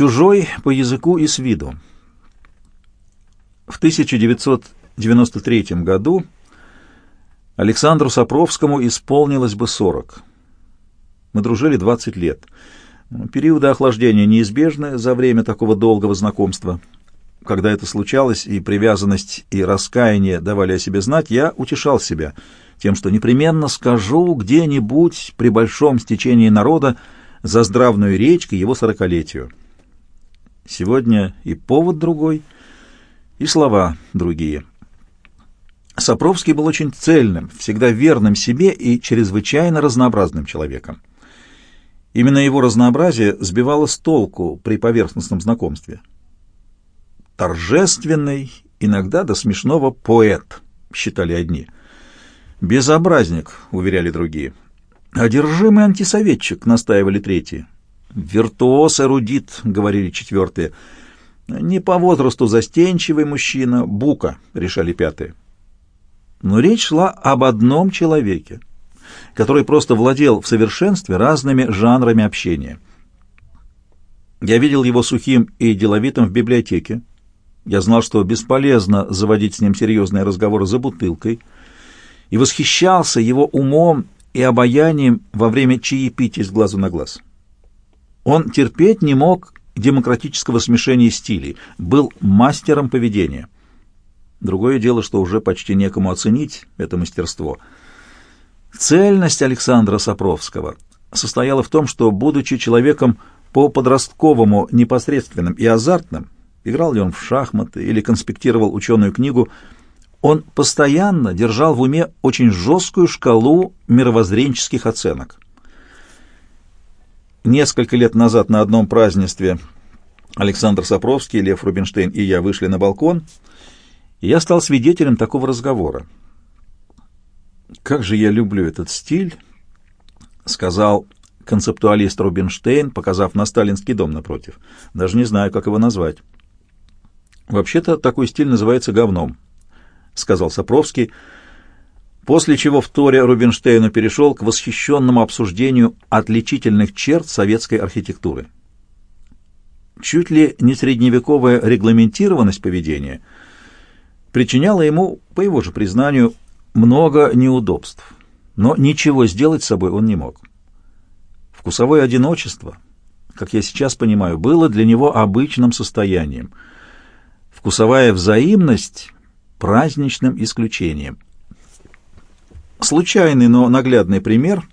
Чужой по языку и с виду. В 1993 году Александру Сапровскому исполнилось бы 40. Мы дружили 20 лет. Периоды охлаждения неизбежны за время такого долгого знакомства. Когда это случалось, и привязанность, и раскаяние давали о себе знать, я утешал себя тем, что непременно скажу где-нибудь при большом стечении народа за здравную речь к его сорокалетию. Сегодня и повод другой, и слова другие. Сапровский был очень цельным, всегда верным себе и чрезвычайно разнообразным человеком. Именно его разнообразие сбивало с толку при поверхностном знакомстве. Торжественный, иногда до смешного поэт, считали одни. Безобразник, уверяли другие. Одержимый антисоветчик, настаивали третьи. «Виртуоз-эрудит», — говорили четвертые. «Не по возрасту застенчивый мужчина, бука», — решали пятые. Но речь шла об одном человеке, который просто владел в совершенстве разными жанрами общения. Я видел его сухим и деловитым в библиотеке. Я знал, что бесполезно заводить с ним серьезные разговоры за бутылкой, и восхищался его умом и обаянием во время чаепития с глазу на глаз. Он терпеть не мог демократического смешения стилей, был мастером поведения. Другое дело, что уже почти некому оценить это мастерство. Цельность Александра Сапровского состояла в том, что, будучи человеком по-подростковому непосредственным и азартным, играл ли он в шахматы или конспектировал ученую книгу, он постоянно держал в уме очень жесткую шкалу мировоззренческих оценок. Несколько лет назад на одном празднестве Александр Сапровский, Лев Рубинштейн и я вышли на балкон, и я стал свидетелем такого разговора. «Как же я люблю этот стиль», — сказал концептуалист Рубинштейн, показав на сталинский дом напротив. «Даже не знаю, как его назвать». «Вообще-то такой стиль называется говном», — сказал Сапровский, — после чего в Торе Рубинштейну перешел к восхищенному обсуждению отличительных черт советской архитектуры. Чуть ли не средневековая регламентированность поведения причиняла ему, по его же признанию, много неудобств, но ничего сделать с собой он не мог. Вкусовое одиночество, как я сейчас понимаю, было для него обычным состоянием, вкусовая взаимность — праздничным исключением — Случайный, но наглядный пример.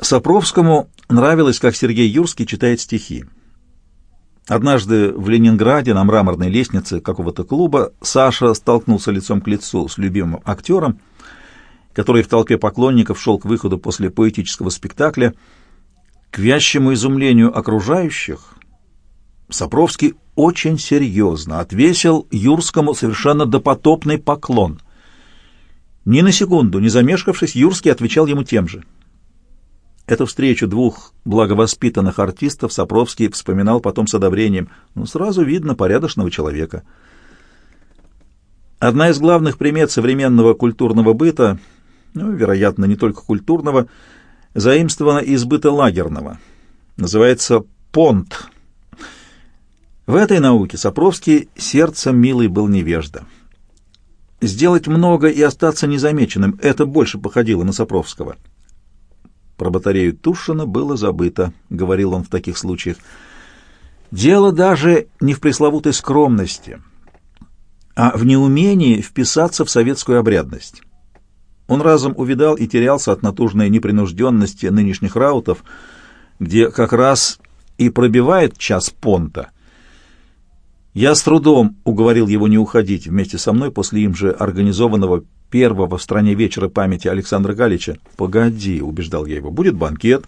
Сапровскому нравилось, как Сергей Юрский читает стихи. Однажды в Ленинграде на мраморной лестнице какого-то клуба Саша столкнулся лицом к лицу с любимым актером, который в толпе поклонников шел к выходу после поэтического спектакля. К вящему изумлению окружающих Сапровский очень серьезно отвесил Юрскому совершенно допотопный поклон — ни на секунду, не замешкавшись, Юрский отвечал ему тем же. Эту встречу двух благовоспитанных артистов Сапровский вспоминал потом с одобрением. Ну, сразу видно порядочного человека. Одна из главных примет современного культурного быта, ну, вероятно, не только культурного, заимствована из быта лагерного. Называется понт. В этой науке Сапровский сердцем милый был невежда. Сделать много и остаться незамеченным — это больше походило на Сапровского. Про батарею Тушина было забыто, — говорил он в таких случаях. Дело даже не в пресловутой скромности, а в неумении вписаться в советскую обрядность. Он разом увидал и терялся от натужной непринужденности нынешних раутов, где как раз и пробивает час понта — я с трудом уговорил его не уходить вместе со мной после им же организованного первого в стране вечера памяти Александра Галича. «Погоди», — убеждал я его, — «будет банкет».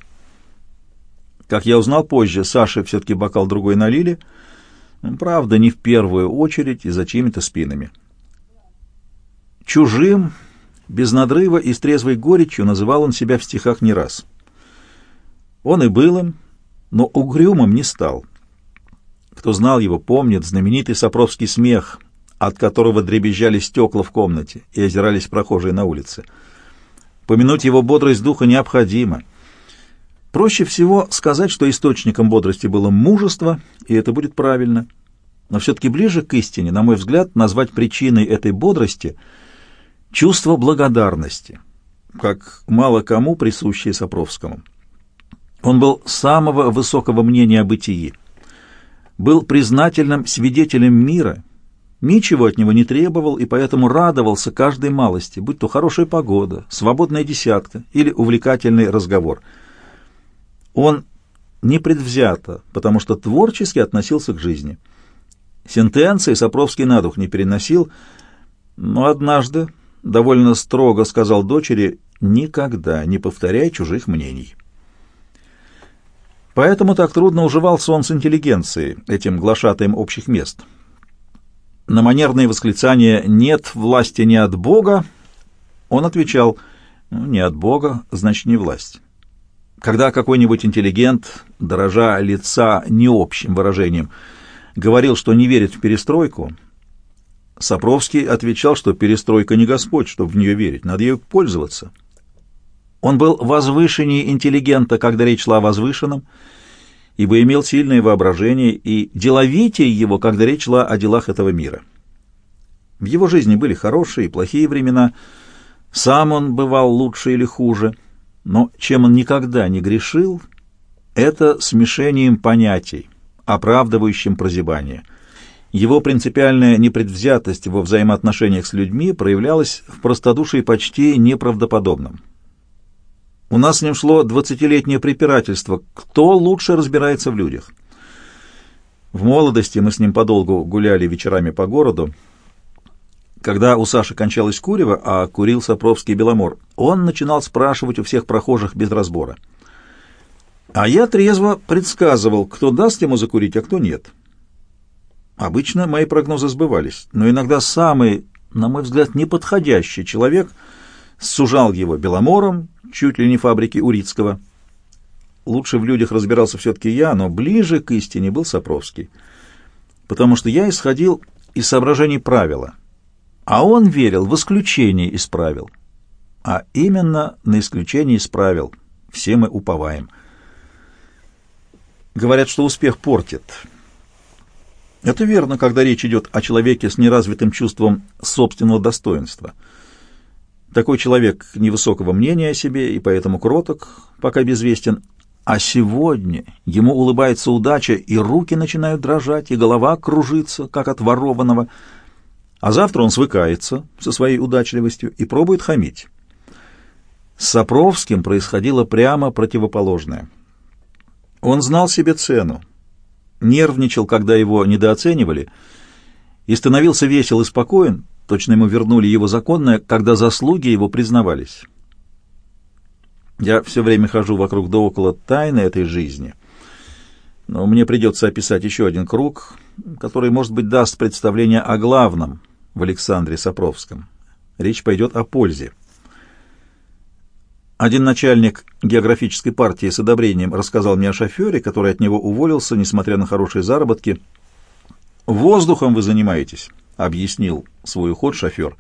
Как я узнал позже, Саше все-таки бокал другой налили, правда, не в первую очередь и за чьими-то спинами. Чужим, без надрыва и с трезвой горечью называл он себя в стихах не раз. Он и был им, но угрюмым не стал. Кто знал его, помнит знаменитый Сапровский смех, от которого дребезжали стекла в комнате и озирались прохожие на улице. Помянуть его бодрость духа необходимо. Проще всего сказать, что источником бодрости было мужество, и это будет правильно. Но все-таки ближе к истине, на мой взгляд, назвать причиной этой бодрости чувство благодарности, как мало кому присущее Сапровскому. Он был самого высокого мнения о бытии, был признательным свидетелем мира, ничего от него не требовал и поэтому радовался каждой малости, будь то хорошая погода, свободная десятка или увлекательный разговор – он непредвзято, потому что творчески относился к жизни. Сентенции Сапровский на дух не переносил, но однажды довольно строго сказал дочери «никогда не повторяй чужих мнений». Поэтому так трудно уживался он с интеллигенцией, этим глашатаем общих мест. На манерные восклицания «нет власти не от Бога» он отвечал «Ну, «не от Бога, значит, не власть». Когда какой-нибудь интеллигент, дорожа лица необщим выражением, говорил, что не верит в перестройку, Сапровский отвечал, что перестройка не Господь, чтобы в нее верить, надо ею пользоваться. Он был возвышеннее интеллигента, когда речь шла о возвышенном, ибо имел сильное воображение, и деловитее его, когда речь шла о делах этого мира. В его жизни были хорошие и плохие времена, сам он бывал лучше или хуже — но чем он никогда не грешил, это смешением понятий, оправдывающим прозябание. Его принципиальная непредвзятость во взаимоотношениях с людьми проявлялась в простодушии почти неправдоподобном. У нас с ним шло двадцатилетнее препирательство, кто лучше разбирается в людях. В молодости мы с ним подолгу гуляли вечерами по городу, когда у Саши кончалось курево, а курил Сапровский Беломор, он начинал спрашивать у всех прохожих без разбора. А я трезво предсказывал, кто даст ему закурить, а кто нет. Обычно мои прогнозы сбывались, но иногда самый, на мой взгляд, неподходящий человек сужал его Беломором, чуть ли не фабрики Урицкого. Лучше в людях разбирался все-таки я, но ближе к истине был Сапровский, потому что я исходил из соображений правила — а он верил в исключение из правил. А именно на исключение из правил. Все мы уповаем. Говорят, что успех портит. Это верно, когда речь идет о человеке с неразвитым чувством собственного достоинства. Такой человек невысокого мнения о себе и поэтому кроток, пока безвестен. А сегодня ему улыбается удача, и руки начинают дрожать, и голова кружится, как от ворованного – а завтра он свыкается со своей удачливостью и пробует хамить. С Сапровским происходило прямо противоположное. Он знал себе цену, нервничал, когда его недооценивали, и становился весел и спокоен, точно ему вернули его законное, когда заслуги его признавались. Я все время хожу вокруг да около тайны этой жизни, но мне придется описать еще один круг, который, может быть, даст представление о главном — в Александре Сапровском. Речь пойдет о пользе. Один начальник географической партии с одобрением рассказал мне о шофере, который от него уволился, несмотря на хорошие заработки. «Воздухом вы занимаетесь», — объяснил свой уход шофер.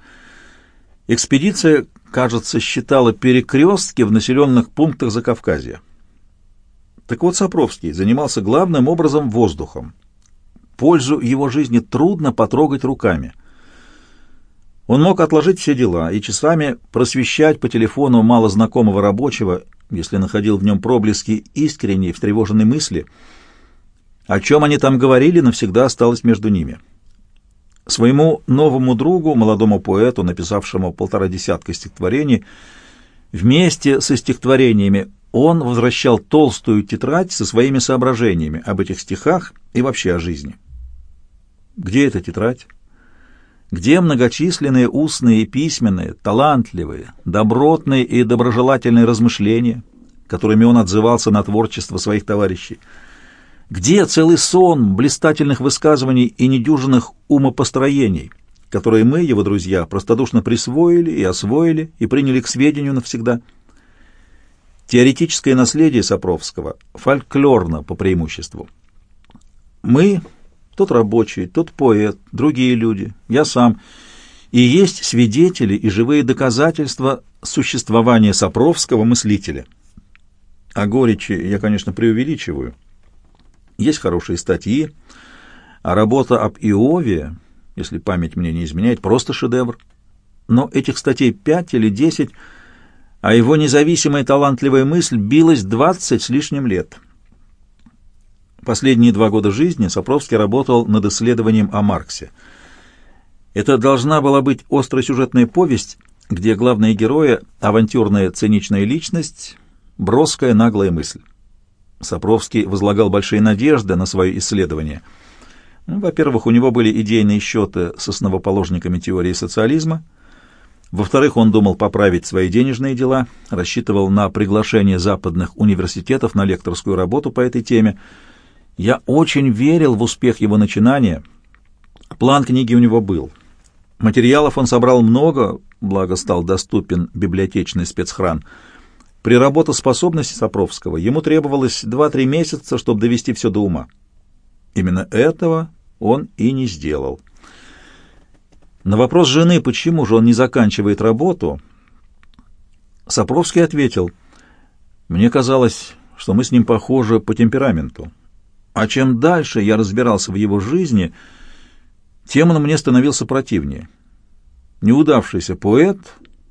Экспедиция, кажется, считала перекрестки в населенных пунктах Закавказья. Так вот, Сапровский занимался главным образом воздухом. Пользу его жизни трудно потрогать руками — он мог отложить все дела и часами просвещать по телефону малознакомого рабочего, если находил в нем проблески искренней, встревоженной мысли. О чем они там говорили, навсегда осталось между ними. Своему новому другу, молодому поэту, написавшему полтора десятка стихотворений, вместе со стихотворениями он возвращал толстую тетрадь со своими соображениями об этих стихах и вообще о жизни. Где эта тетрадь? где многочисленные устные и письменные, талантливые, добротные и доброжелательные размышления, которыми он отзывался на творчество своих товарищей, где целый сон блистательных высказываний и недюжинных умопостроений, которые мы, его друзья, простодушно присвоили и освоили и приняли к сведению навсегда. Теоретическое наследие Сапровского фольклорно по преимуществу. Мы, тот рабочий, тот поэт, другие люди, я сам. И есть свидетели и живые доказательства существования Сапровского мыслителя. О горечи я, конечно, преувеличиваю. Есть хорошие статьи, а работа об Иове, если память мне не изменяет, просто шедевр. Но этих статей пять или десять, а его независимая талантливая мысль билась двадцать с лишним лет. Последние два года жизни Сапровский работал над исследованием о Марксе. Это должна была быть остросюжетная повесть, где главные герои — авантюрная циничная личность, броская наглая мысль. Сапровский возлагал большие надежды на свое исследование. Ну, во-первых, у него были идейные счеты с основоположниками теории социализма. Во-вторых, он думал поправить свои денежные дела, рассчитывал на приглашение западных университетов на лекторскую работу по этой теме. Я очень верил в успех его начинания. План книги у него был. Материалов он собрал много, благо стал доступен библиотечный спецхран – при работоспособности Сапровского ему требовалось 2-3 месяца, чтобы довести все до ума. Именно этого он и не сделал. На вопрос жены, почему же он не заканчивает работу, Сапровский ответил, «Мне казалось, что мы с ним похожи по темпераменту. А чем дальше я разбирался в его жизни, тем он мне становился противнее. Неудавшийся поэт,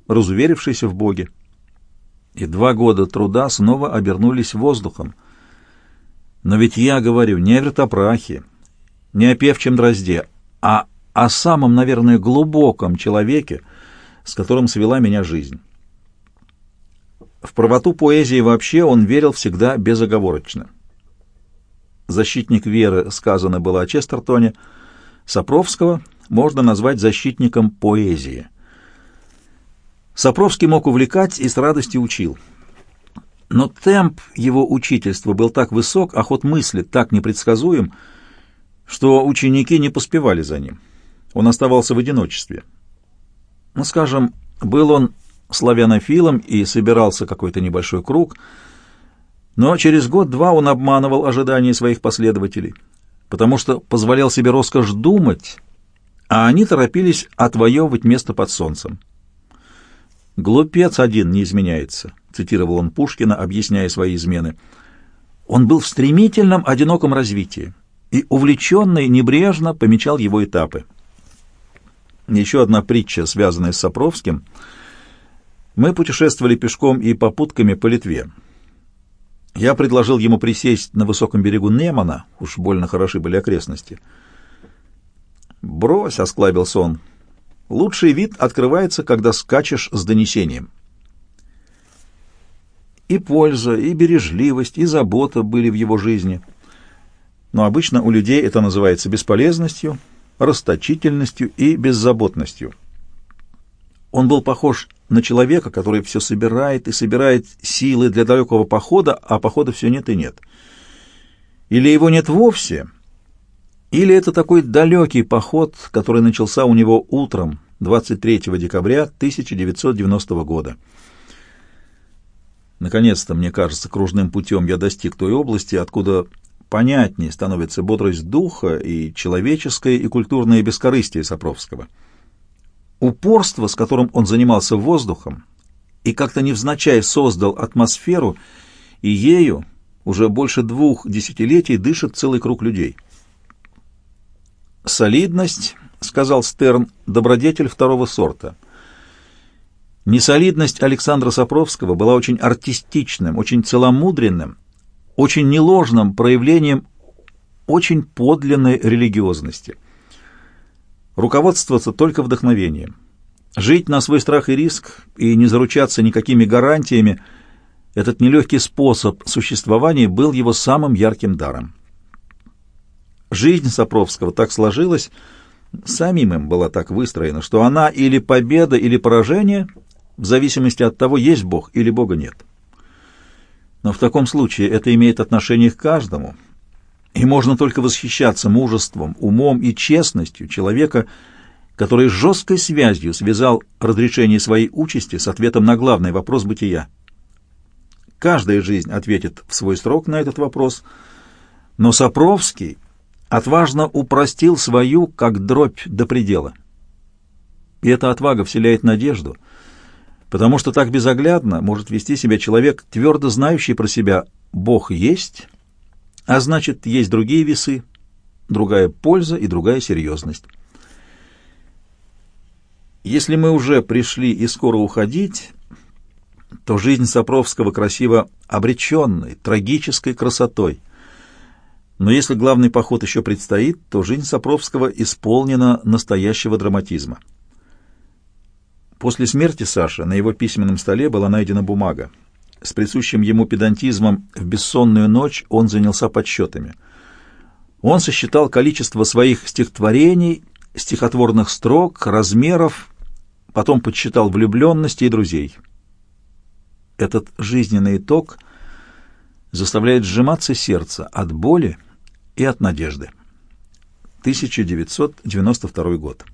разуверившийся в Боге и два года труда снова обернулись воздухом. Но ведь я говорю не о вертопрахе, не о певчем дрозде, а о самом, наверное, глубоком человеке, с которым свела меня жизнь. В правоту поэзии вообще он верил всегда безоговорочно. Защитник веры сказано было о Честертоне, Сапровского можно назвать защитником поэзии – Сапровский мог увлекать и с радостью учил. Но темп его учительства был так высок, а ход мысли так непредсказуем, что ученики не поспевали за ним. Он оставался в одиночестве. Ну, скажем, был он славянофилом и собирался какой-то небольшой круг, но через год-два он обманывал ожидания своих последователей, потому что позволял себе роскошь думать, а они торопились отвоевывать место под солнцем. «Глупец один не изменяется», — цитировал он Пушкина, объясняя свои измены. Он был в стремительном, одиноком развитии и, увлеченный, небрежно помечал его этапы. Еще одна притча, связанная с Сапровским. Мы путешествовали пешком и попутками по Литве. Я предложил ему присесть на высоком берегу Немана, уж больно хороши были окрестности. «Брось», — осклабился он, Лучший вид открывается, когда скачешь с донесением. И польза, и бережливость, и забота были в его жизни. Но обычно у людей это называется бесполезностью, расточительностью и беззаботностью. Он был похож на человека, который все собирает и собирает силы для далекого похода, а похода все нет и нет. Или его нет вовсе — или это такой далекий поход, который начался у него утром 23 декабря 1990 года. Наконец-то, мне кажется, кружным путем я достиг той области, откуда понятнее становится бодрость духа и человеческое и культурное бескорыстие Сапровского. Упорство, с которым он занимался воздухом, и как-то невзначай создал атмосферу, и ею уже больше двух десятилетий дышит целый круг людей — «Солидность», — сказал Стерн, — «добродетель второго сорта». Несолидность Александра Сапровского была очень артистичным, очень целомудренным, очень неложным проявлением очень подлинной религиозности. Руководствоваться только вдохновением. Жить на свой страх и риск и не заручаться никакими гарантиями – этот нелегкий способ существования был его самым ярким даром. Жизнь Сапровского так сложилась, самим им была так выстроена, что она или победа, или поражение, в зависимости от того, есть Бог или Бога нет. Но в таком случае это имеет отношение к каждому, и можно только восхищаться мужеством, умом и честностью человека, который с жесткой связью связал разрешение своей участи с ответом на главный вопрос бытия. Каждая жизнь ответит в свой срок на этот вопрос, но Сапровский — отважно упростил свою, как дробь до предела. И эта отвага вселяет надежду, потому что так безоглядно может вести себя человек, твердо знающий про себя «Бог есть», а значит, есть другие весы, другая польза и другая серьезность. Если мы уже пришли и скоро уходить, то жизнь Сапровского красиво обреченной, трагической красотой. Но если главный поход еще предстоит, то жизнь Сапровского исполнена настоящего драматизма. После смерти Саши на его письменном столе была найдена бумага. С присущим ему педантизмом в бессонную ночь он занялся подсчетами. Он сосчитал количество своих стихотворений, стихотворных строк, размеров, потом подсчитал влюбленности и друзей. Этот жизненный итог заставляет сжиматься сердце от боли и от надежды. 1992 год.